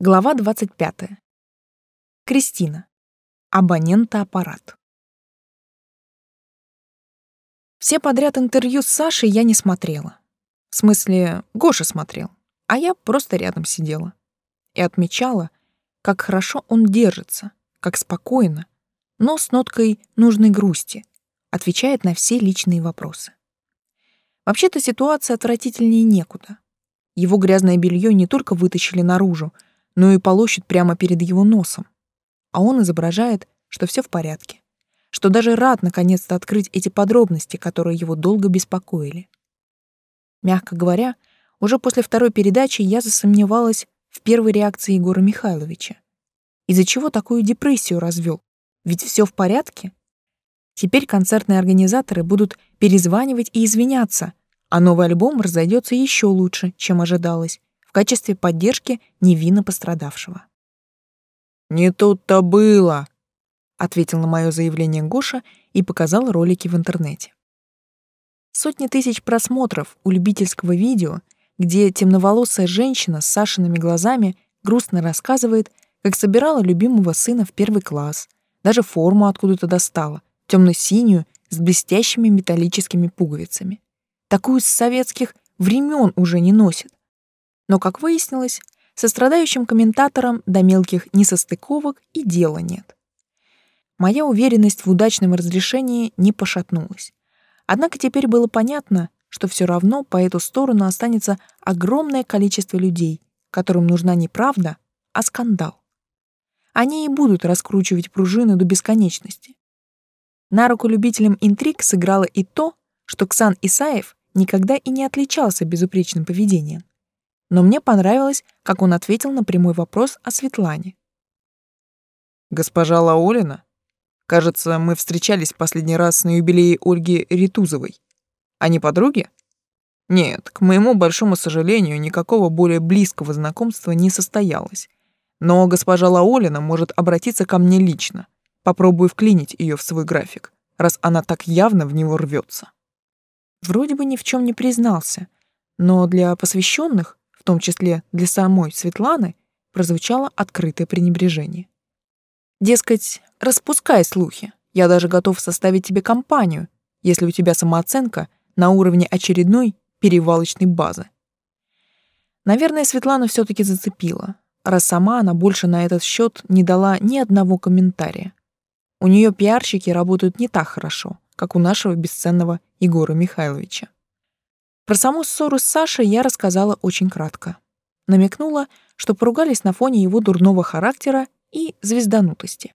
Глава 25. Кристина. Абонента-аппарат. Все подряд интервью с Сашей я не смотрела. В смысле, Гоша смотрел, а я просто рядом сидела. И отмечала, как хорошо он держится, как спокойно, но с ноткой нужной грусти, отвечает на все личные вопросы. Вообще-то ситуация отвратительнее некуда. Его грязное белье не только вытащили наружу, но и полощет прямо перед его носом. А он изображает, что все в порядке, что даже рад наконец-то открыть эти подробности, которые его долго беспокоили. Мягко говоря, уже после второй передачи я засомневалась в первой реакции Егора Михайловича. Из-за чего такую депрессию развел? Ведь все в порядке. Теперь концертные организаторы будут перезванивать и извиняться, а новый альбом разойдется еще лучше, чем ожидалось, в качестве поддержки невинно пострадавшего. «Не тут-то было», — ответил на мое заявление Гоша и показал ролики в интернете. Сотни тысяч просмотров у любительского видео, где темноволосая женщина с Сашиными глазами грустно рассказывает, как собирала любимого сына в первый класс, даже форму откуда-то достала, темно-синюю, с блестящими металлическими пуговицами. Такую с советских времен уже не носят. Но, как выяснилось, со страдающим комментатором до мелких несостыковок и дела нет. Моя уверенность в удачном разрешении не пошатнулась. Однако теперь было понятно, что все равно по эту сторону останется огромное количество людей, которым нужна не правда, а скандал. Они и будут раскручивать пружины до бесконечности. На руку любителям интриг сыграло и то, что Ксан Исаев никогда и не отличался безупречным поведением но мне понравилось, как он ответил на прямой вопрос о Светлане. «Госпожа Лаолина? Кажется, мы встречались в последний раз на юбилее Ольги Ритузовой. Они подруги?» Нет, к моему большому сожалению, никакого более близкого знакомства не состоялось. Но госпожа Лаолина может обратиться ко мне лично. Попробую вклинить ее в свой график, раз она так явно в него рвется. Вроде бы ни в чем не признался, но для посвященных том числе для самой Светланы, прозвучало открытое пренебрежение. Дескать, распускай слухи, я даже готов составить тебе компанию, если у тебя самооценка на уровне очередной перевалочной базы. Наверное, Светлана все таки зацепила, раз сама она больше на этот счет не дала ни одного комментария. У нее пиарщики работают не так хорошо, как у нашего бесценного Егора Михайловича. Про саму ссору с Сашей я рассказала очень кратко. Намекнула, что поругались на фоне его дурного характера и звезданутости.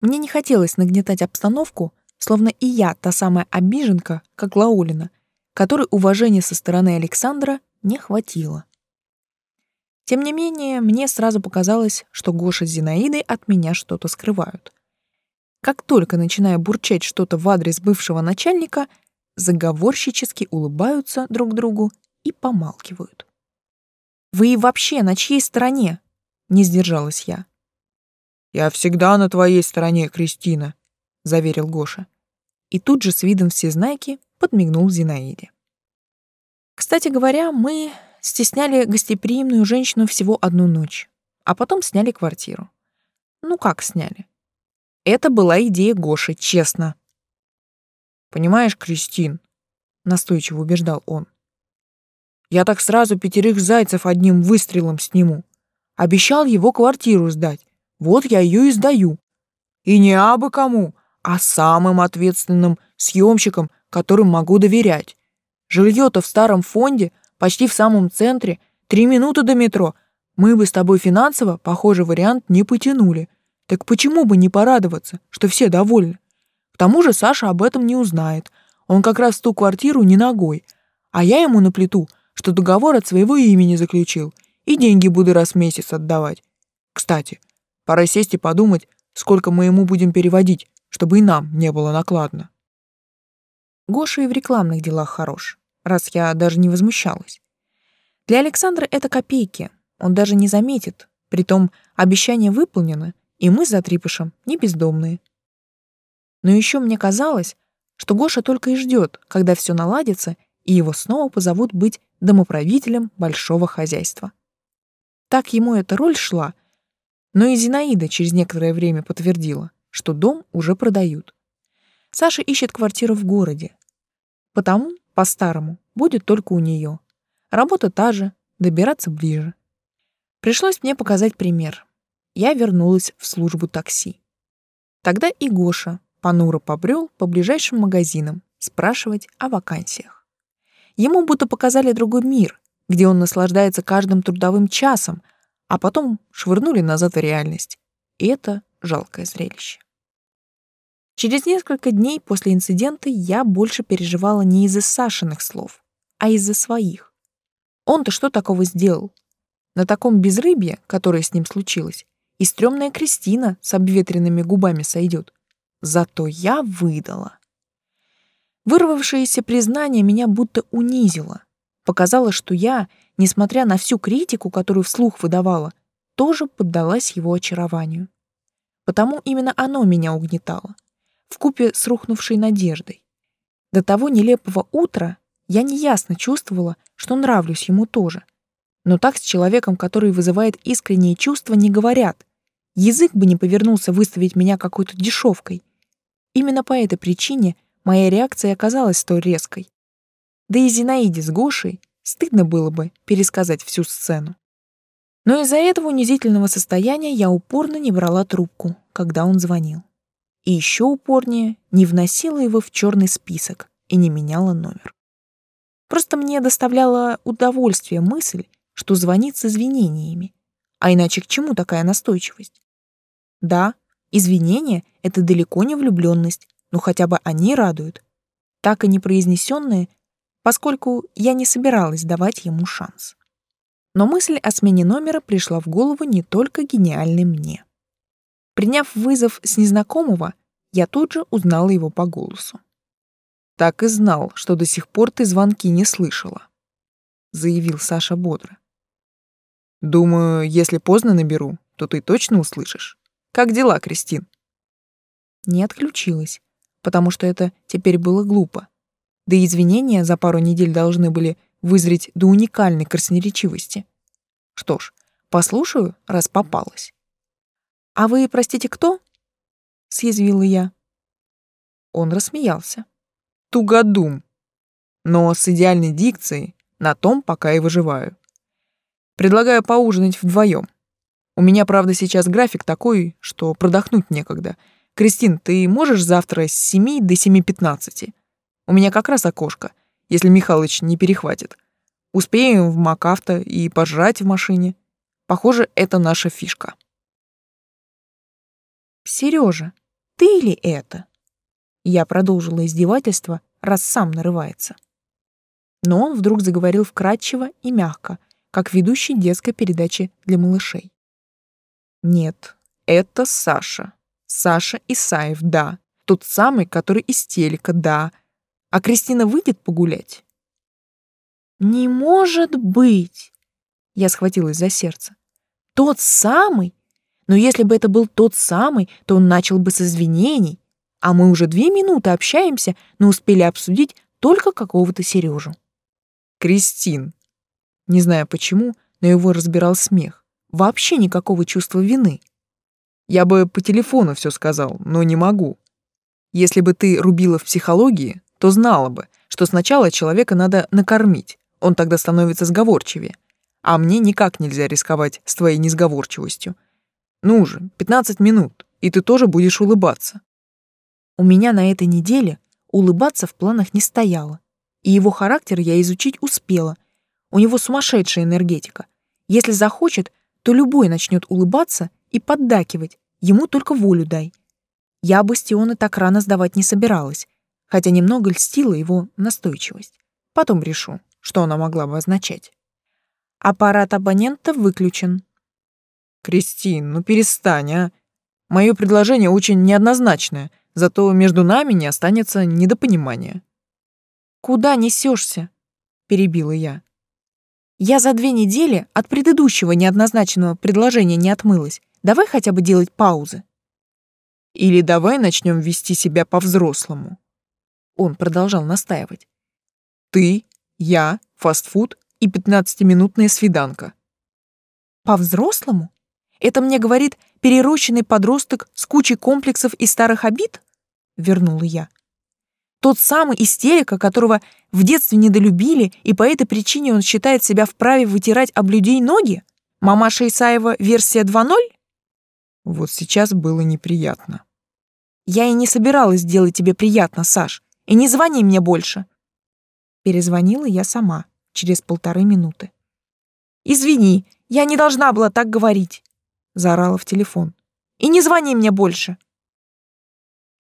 Мне не хотелось нагнетать обстановку, словно и я та самая обиженка, как Лаулина, которой уважения со стороны Александра не хватило. Тем не менее, мне сразу показалось, что Гоша с Зинаидой от меня что-то скрывают. Как только начинаю бурчать что-то в адрес бывшего начальника, заговорщически улыбаются друг другу и помалкивают. «Вы вообще на чьей стороне?» — не сдержалась я. «Я всегда на твоей стороне, Кристина», — заверил Гоша. И тут же с видом всезнайки подмигнул Зинаиде. Кстати говоря, мы стесняли гостеприимную женщину всего одну ночь, а потом сняли квартиру. Ну как сняли? Это была идея Гоши, честно. Понимаешь, Кристин, настойчиво убеждал он. Я так сразу пятерых зайцев одним выстрелом сниму. Обещал его квартиру сдать. Вот я ее и сдаю. И не абы кому, а самым ответственным съемщикам, которым могу доверять. Жилье-то в старом фонде, почти в самом центре, три минуты до метро. Мы бы с тобой финансово похожий вариант не потянули. Так почему бы не порадоваться, что все довольны? К тому же Саша об этом не узнает. Он как раз в ту квартиру не ногой. А я ему наплету, что договор от своего имени заключил, и деньги буду раз в месяц отдавать. Кстати, пора сесть и подумать, сколько мы ему будем переводить, чтобы и нам не было накладно. Гоша и в рекламных делах хорош, раз я даже не возмущалась. Для Александра это копейки, он даже не заметит. Притом обещание выполнено, и мы за Трипышем не бездомные. Но еще мне казалось, что Гоша только и ждет, когда все наладится, и его снова позовут быть домоправителем большого хозяйства. Так ему эта роль шла, но и Зинаида через некоторое время подтвердила, что дом уже продают. Саша ищет квартиру в городе. Потому, по-старому, будет только у нее. Работа та же, добираться ближе. Пришлось мне показать пример. Я вернулась в службу такси. Тогда и Гоша понуро побрел по ближайшим магазинам спрашивать о вакансиях. Ему будто показали другой мир, где он наслаждается каждым трудовым часом, а потом швырнули назад в реальность. И это жалкое зрелище. Через несколько дней после инцидента я больше переживала не из-за Сашиных слов, а из-за своих. Он-то что такого сделал? На таком безрыбье, которое с ним случилось, и стрёмная Кристина с обветренными губами сойдет. Зато я выдала. Вырвавшееся признание меня будто унизило. Показало, что я, несмотря на всю критику, которую вслух выдавала, тоже поддалась его очарованию. Потому именно оно меня угнетало, вкупе с рухнувшей надеждой. До того нелепого утра я неясно чувствовала, что нравлюсь ему тоже. Но так с человеком, который вызывает искренние чувства, не говорят. Язык бы не повернулся выставить меня какой-то дешевкой. Именно по этой причине моя реакция оказалась столь резкой. Да и Зинаиде с Гошей стыдно было бы пересказать всю сцену. Но из-за этого унизительного состояния я упорно не брала трубку, когда он звонил. И еще упорнее не вносила его в черный список и не меняла номер. Просто мне доставляла удовольствие мысль, что звонит с извинениями. А иначе к чему такая настойчивость? Да, извинения — это далеко не влюбленность, но хотя бы они радуют. Так и не произнесенные, поскольку я не собиралась давать ему шанс. Но мысль о смене номера пришла в голову не только гениальной мне. Приняв вызов с незнакомого, я тут же узнала его по голосу. Так и знал, что до сих пор ты звонки не слышала, заявил Саша бодро. Думаю, если поздно наберу, то ты точно услышишь. Как дела, Кристин? Не отключилась, потому что это теперь было глупо. Да и извинения за пару недель должны были вызреть до уникальной красноречивости. Что ж, послушаю, раз попалась. «А вы, простите, кто?» — съязвила я. Он рассмеялся тугодум. Но с идеальной дикцией на том пока и выживаю. Предлагаю поужинать вдвоем. У меня, правда, сейчас график такой, что продохнуть некогда. Кристин, ты можешь завтра с 7 до 7.15? У меня как раз окошко, если Михалыч не перехватит. Успеем в МакАвто и пожрать в машине. Похоже, это наша фишка. Сережа, ты ли это? Я продолжила издевательство, раз сам нарывается. Но он вдруг заговорил вкратчиво и мягко, как ведущий детской передачи для малышей. «Нет, это Саша. Саша Исаев, да. Тот самый, который из телека, да. А Кристина выйдет погулять?» «Не может быть!» Я схватилась за сердце. «Тот самый? Но если бы это был тот самый, то он начал бы с извинений, а мы уже две минуты общаемся, но успели обсудить только какого-то Сережу. Кристин. Не знаю почему, но его разбирал смех. Вообще никакого чувства вины. Я бы по телефону все сказал, но не могу. Если бы ты рубила в психологии, то знала бы, что сначала человека надо накормить, он тогда становится сговорчивее. А мне никак нельзя рисковать с твоей несговорчивостью. Ну же, 15 минут, и ты тоже будешь улыбаться. У меня на этой неделе улыбаться в планах не стояло, и его характер я изучить успела. У него сумасшедшая энергетика. Если захочет, то любой начнет улыбаться и поддакивать, ему только волю дай. Я бастионы так рано сдавать не собиралась, хотя немного льстила его настойчивость. Потом решу, что она могла бы означать. Аппарат абонента выключен. Кристин, ну перестань, а. Мое предложение очень неоднозначное — Зато между нами не останется недопонимания. «Куда несешься?» — перебила я. «Я за две недели от предыдущего неоднозначного предложения не отмылась. Давай хотя бы делать паузы». «Или давай начнем вести себя по-взрослому». Он продолжал настаивать. «Ты, я, фастфуд и пятнадцатиминутная свиданка». По-взрослому? Это мне говорит перерощенный подросток с кучей комплексов и старых обид? Вернула я. Тот самый истерика, которого в детстве недолюбили, и по этой причине он считает себя вправе вытирать об людей ноги? Мамаша Исаева версия 2.0? Вот сейчас было неприятно. Я и не собиралась делать тебе приятно, Саш. И не звони мне больше. Перезвонила я сама через полторы минуты. Извини, я не должна была так говорить, заорала в телефон. И не звони мне больше.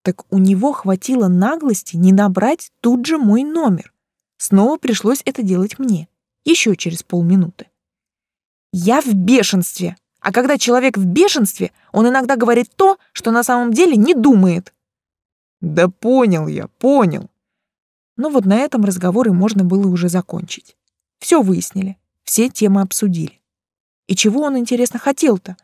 Так у него хватило наглости не набрать тут же мой номер. Снова пришлось это делать мне, еще через полминуты. Я в бешенстве. А когда человек в бешенстве, он иногда говорит то, что на самом деле не думает. Да понял я, понял. Но вот на этом разговоры можно было уже закончить. Все выяснили, все темы обсудили. И чего он, интересно, хотел-то?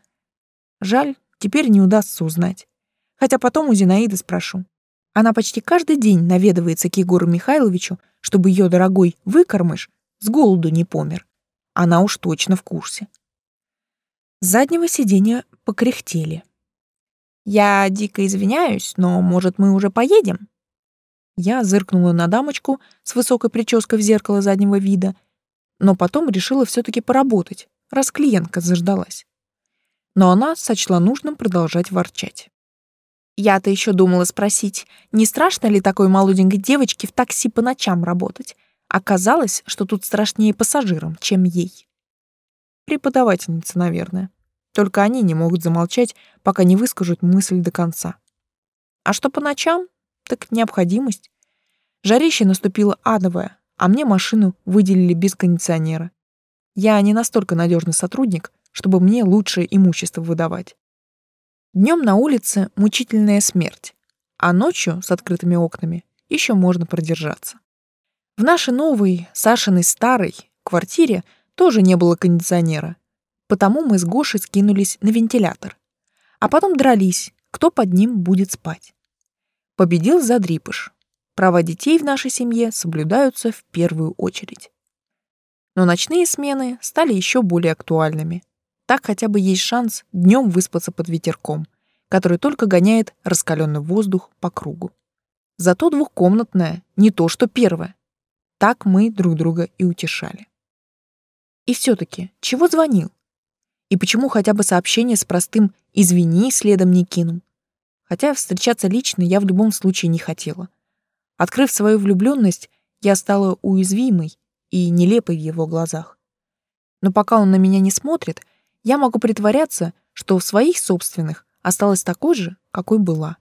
Жаль, теперь не удастся узнать. Хотя потом у Зинаиды спрошу. Она почти каждый день наведывается к Егору Михайловичу, чтобы ее дорогой выкормыш с голоду не помер. Она уж точно в курсе. Заднего сиденья покряхтели. «Я дико извиняюсь, но, может, мы уже поедем?» Я зыркнула на дамочку с высокой прической в зеркало заднего вида, но потом решила все таки поработать, раз клиентка заждалась. Но она сочла нужным продолжать ворчать. Я-то еще думала спросить, не страшно ли такой молоденькой девочке в такси по ночам работать. Оказалось, что тут страшнее пассажирам, чем ей. Преподавательница, наверное. Только они не могут замолчать, пока не выскажут мысль до конца. А что по ночам? Так необходимость. Жарище наступило адовое, а мне машину выделили без кондиционера. Я не настолько надежный сотрудник, чтобы мне лучшее имущество выдавать. Днем на улице мучительная смерть, а ночью с открытыми окнами еще можно продержаться. В нашей новой, Сашиной старой, квартире тоже не было кондиционера, потому мы с Гошей скинулись на вентилятор. А потом дрались, кто под ним будет спать. Победил Задрипыш. Права детей в нашей семье соблюдаются в первую очередь. Но ночные смены стали еще более актуальными. Так хотя бы есть шанс днем выспаться под ветерком, который только гоняет раскаленный воздух по кругу. Зато двухкомнатная, не то что первая. Так мы друг друга и утешали. И все-таки, чего звонил? И почему хотя бы сообщение с простым «извини» следом не кинул? Хотя встречаться лично я в любом случае не хотела. Открыв свою влюбленность, я стала уязвимой и нелепой в его глазах. Но пока он на меня не смотрит, я могу притворяться, что в своих собственных осталась такой же, какой была.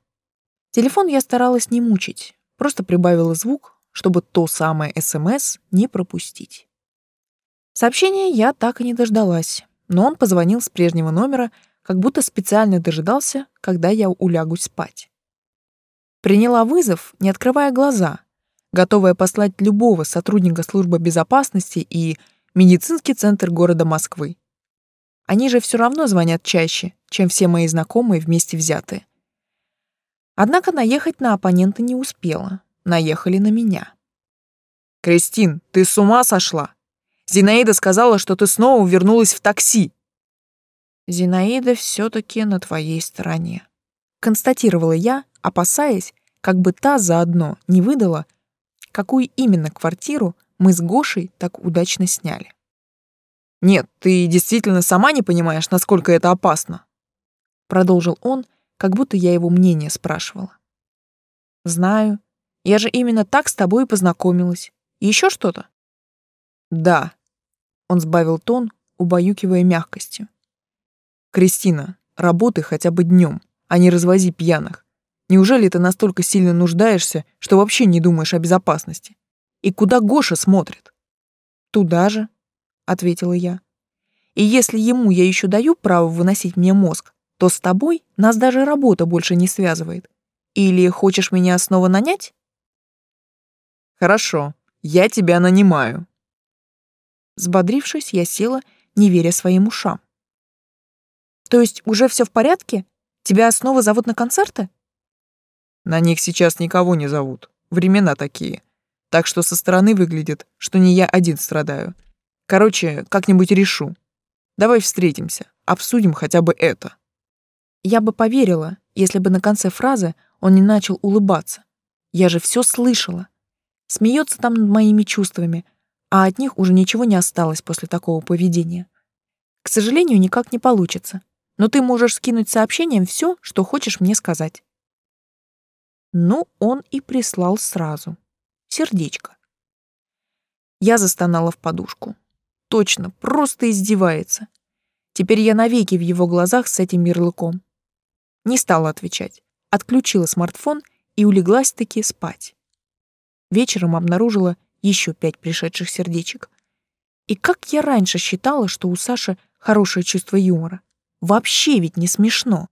Телефон я старалась не мучить, просто прибавила звук, чтобы то самое СМС не пропустить. Сообщения я так и не дождалась, но он позвонил с прежнего номера, как будто специально дожидался, когда я улягусь спать. Приняла вызов, не открывая глаза, готовая послать любого сотрудника службы безопасности и медицинский центр города Москвы. Они же все равно звонят чаще, чем все мои знакомые вместе взятые. Однако наехать на оппонента не успела. Наехали на меня. «Кристин, ты с ума сошла? Зинаида сказала, что ты снова вернулась в такси». «Зинаида все-таки на твоей стороне», — констатировала я, опасаясь, как бы та заодно не выдала, какую именно квартиру мы с Гошей так удачно сняли. «Нет, ты действительно сама не понимаешь, насколько это опасно», продолжил он, как будто я его мнение спрашивала. «Знаю. Я же именно так с тобой и познакомилась. Еще что-то?» «Да», — он сбавил тон, убаюкивая мягкостью. «Кристина, работай хотя бы днем, а не развози пьяных. Неужели ты настолько сильно нуждаешься, что вообще не думаешь о безопасности? И куда Гоша смотрит?» «Туда же», ответила я. И если ему я еще даю право выносить мне мозг, то с тобой нас даже работа больше не связывает. Или хочешь меня снова нанять? Хорошо, я тебя нанимаю. Сбодрившись, я села, не веря своим ушам. То есть уже все в порядке? Тебя снова зовут на концерты? На них сейчас никого не зовут. Времена такие. Так что со стороны выглядит, что не я один страдаю. Короче, как-нибудь решу. Давай встретимся, обсудим хотя бы это. Я бы поверила, если бы на конце фразы он не начал улыбаться. Я же все слышала. Смеется там над моими чувствами, а от них уже ничего не осталось после такого поведения. К сожалению, никак не получится. Но ты можешь скинуть сообщением все, что хочешь мне сказать. Ну, он и прислал сразу. Сердечко. Я застонала в подушку. Точно, просто издевается. Теперь я навеки в его глазах с этим ярлыком. Не стала отвечать. Отключила смартфон и улеглась-таки спать. Вечером обнаружила еще пять пришедших сердечек. И как я раньше считала, что у Саши хорошее чувство юмора. Вообще ведь не смешно.